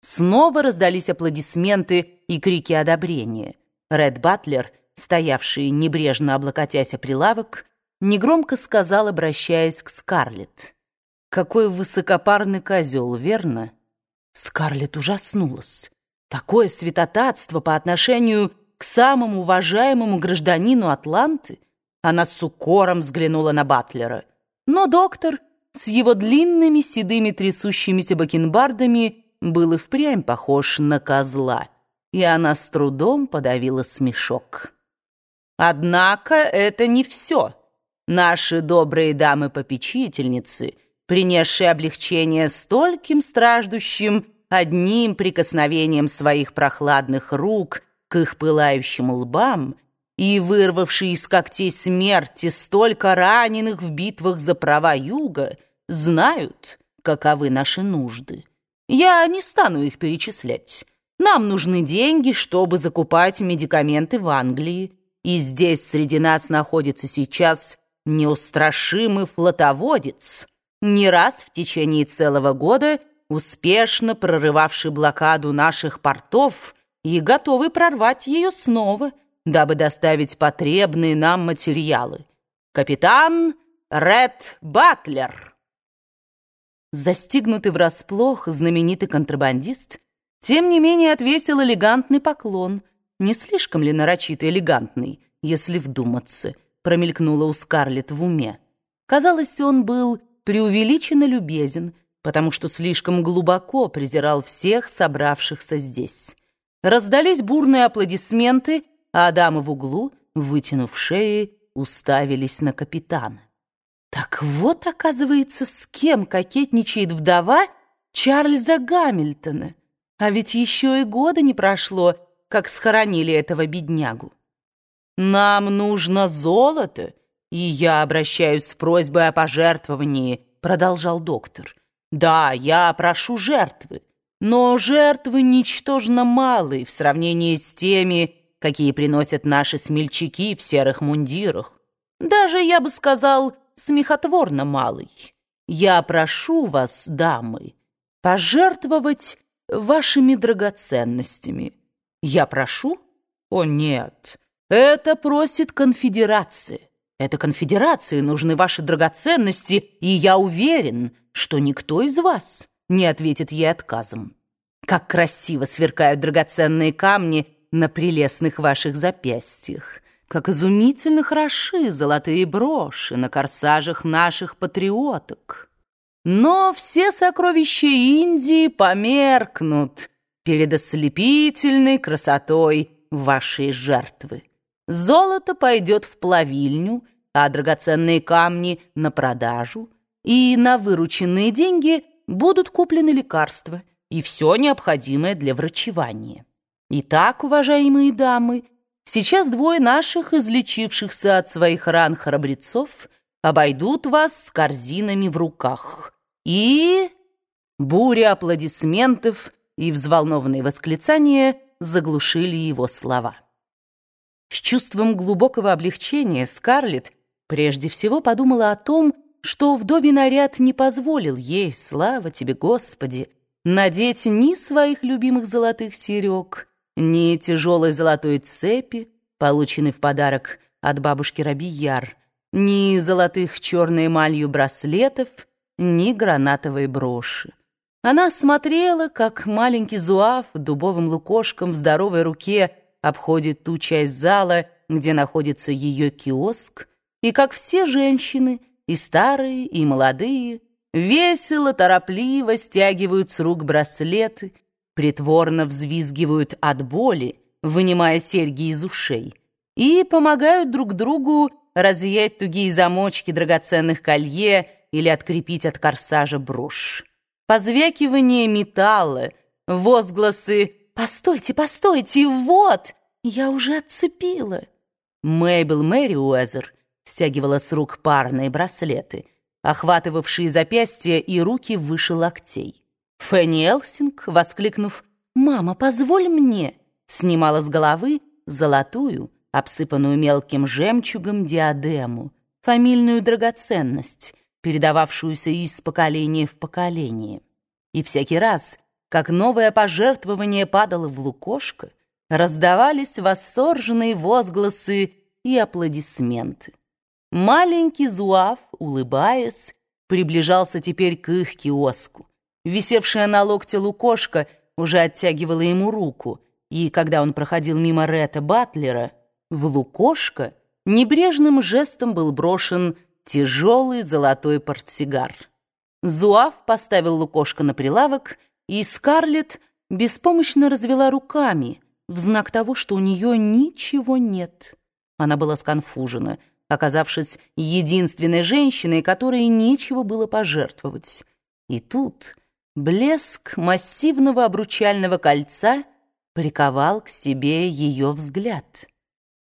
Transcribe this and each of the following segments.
Снова раздались аплодисменты и крики одобрения. Ред Батлер, стоявший небрежно облокотясь о прилавок, негромко сказал, обращаясь к Скарлетт. «Какой высокопарный козел, верно?» Скарлетт ужаснулась. Такое святотатство по отношению к самому уважаемому гражданину Атланты. Она с укором взглянула на Батлера. Но доктор с его длинными седыми трясущимися бакенбардами был и впрямь похож на козла, и она с трудом подавила смешок. Однако это не все. Наши добрые дамы-попечительницы, принесшие облегчение стольким страждущим, одним прикосновением своих прохладных рук к их пылающим лбам и вырвавшие из когтей смерти столько раненых в битвах за права юга, знают, каковы наши нужды. Я не стану их перечислять. Нам нужны деньги, чтобы закупать медикаменты в Англии. И здесь среди нас находится сейчас неустрашимый флотоводец, не раз в течение целого года успешно прорывавший блокаду наших портов и готовый прорвать ее снова, дабы доставить потребные нам материалы. Капитан Ред Батлер. Застигнутый врасплох знаменитый контрабандист, тем не менее отвесил элегантный поклон. Не слишком ли нарочито элегантный, если вдуматься, промелькнуло у Скарлетт в уме. Казалось, он был преувеличенно любезен, потому что слишком глубоко презирал всех собравшихся здесь. Раздались бурные аплодисменты, а дамы в углу, вытянув шеи, уставились на капитана. Так вот, оказывается, с кем кокетничает вдова Чарльза Гамильтона. А ведь еще и года не прошло, как схоронили этого беднягу. Нам нужно золото, и я обращаюсь с просьбой о пожертвовании, продолжал доктор. Да, я прошу жертвы, но жертвы ничтожно малые в сравнении с теми, какие приносят наши смельчаки в серых мундирах. Даже, я бы сказал, смехотворно малый. Я прошу вас, дамы, пожертвовать вашими драгоценностями. Я прошу? О, нет, это просит конфедерация. Это конфедерации нужны ваши драгоценности, и я уверен, что никто из вас не ответит ей отказом. Как красиво сверкают драгоценные камни на прелестных ваших запястьях. Как изумительно хороши золотые броши на корсажах наших патриоток. Но все сокровища Индии померкнут перед ослепительной красотой вашей жертвы. Золото пойдет в плавильню, а драгоценные камни — на продажу, и на вырученные деньги будут куплены лекарства и все необходимое для врачевания. Итак, уважаемые дамы, Сейчас двое наших, излечившихся от своих ран храбрецов, обойдут вас с корзинами в руках. И... Буря аплодисментов и взволнованные восклицания заглушили его слова. С чувством глубокого облегчения Скарлетт прежде всего подумала о том, что вдовий наряд не позволил ей, слава тебе, Господи, надеть ни своих любимых золотых серег, ни тяжелой золотой цепи, полученной в подарок от бабушки Рабияр, ни золотых черной эмалью браслетов, ни гранатовой броши. Она смотрела, как маленький зуав дубовым лукошком в здоровой руке обходит ту часть зала, где находится ее киоск, и как все женщины, и старые, и молодые, весело, торопливо стягивают с рук браслеты, притворно взвизгивают от боли, вынимая серьги из ушей, и помогают друг другу разъять тугие замочки драгоценных колье или открепить от корсажа брошь. Позвякивание металла, возгласы «Постойте, постойте, вот! Я уже отцепила!» Мэйбл Мэри Уэзер стягивала с рук парные браслеты, охватывавшие запястья и руки выше локтей. Фенни Элсинг, воскликнув «Мама, позволь мне!», снимала с головы золотую, обсыпанную мелким жемчугом диадему, фамильную драгоценность, передававшуюся из поколения в поколение. И всякий раз, как новое пожертвование падало в лукошко, раздавались восторженные возгласы и аплодисменты. Маленький Зуав, улыбаясь, приближался теперь к их киоску. Висевшая на локте лукошка уже оттягивала ему руку, и когда он проходил мимо Ретта Батлера, в лукошко небрежным жестом был брошен тяжелый золотой портсигар. Зуав поставил лукошко на прилавок, и Скарлетт беспомощно развела руками в знак того, что у нее ничего нет. Она была сконфужена, оказавшись единственной женщиной, которой нечего было пожертвовать. И тут блеск массивного обручального кольца приковал к себе ее взгляд.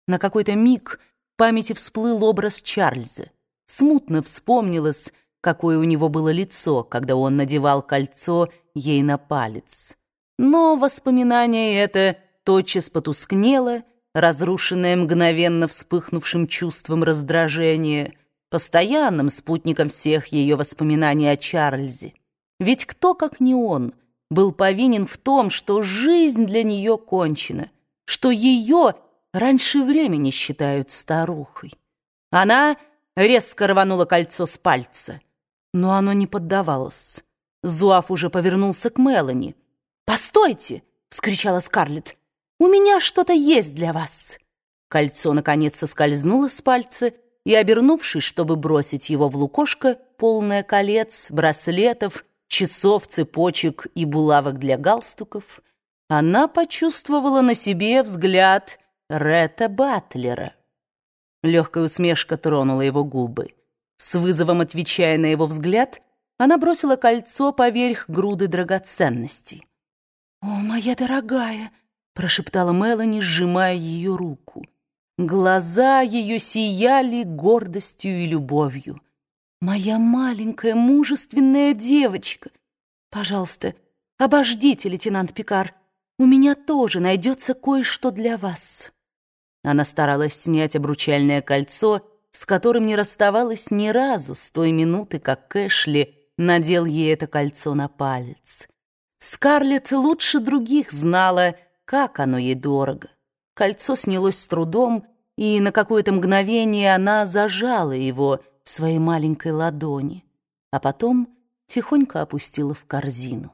На какой-то миг в памяти всплыл образ Чарльза. Смутно вспомнилось, какое у него было лицо, когда он надевал кольцо ей на палец. Но воспоминание это тотчас потускнело, разрушенное мгновенно вспыхнувшим чувством раздражения, постоянным спутником всех ее воспоминаний о Чарльзе. Ведь кто, как не он, был повинен в том, что жизнь для нее кончена, что ее раньше времени считают старухой. Она резко рванула кольцо с пальца, но оно не поддавалось. Зуав уже повернулся к Мелани. «Постойте!» — вскричала Скарлетт. «У меня что-то есть для вас!» Кольцо, наконец, соскользнуло с пальца, и, обернувшись, чтобы бросить его в лукошко, полное колец, браслетов, часов, цепочек и булавок для галстуков, она почувствовала на себе взгляд Ретта Батлера. Легкая усмешка тронула его губы. С вызовом отвечая на его взгляд, она бросила кольцо поверх груды драгоценностей. «О, моя дорогая!» — прошептала Мелани, сжимая ее руку. Глаза ее сияли гордостью и любовью. «Моя маленькая мужественная девочка! Пожалуйста, обождите, лейтенант Пикар, у меня тоже найдется кое-что для вас». Она старалась снять обручальное кольцо, с которым не расставалась ни разу с той минуты, как Кэшли надел ей это кольцо на палец. Скарлетт лучше других знала, как оно ей дорого. Кольцо снялось с трудом, и на какое-то мгновение она зажала его в своей маленькой ладони, а потом тихонько опустила в корзину.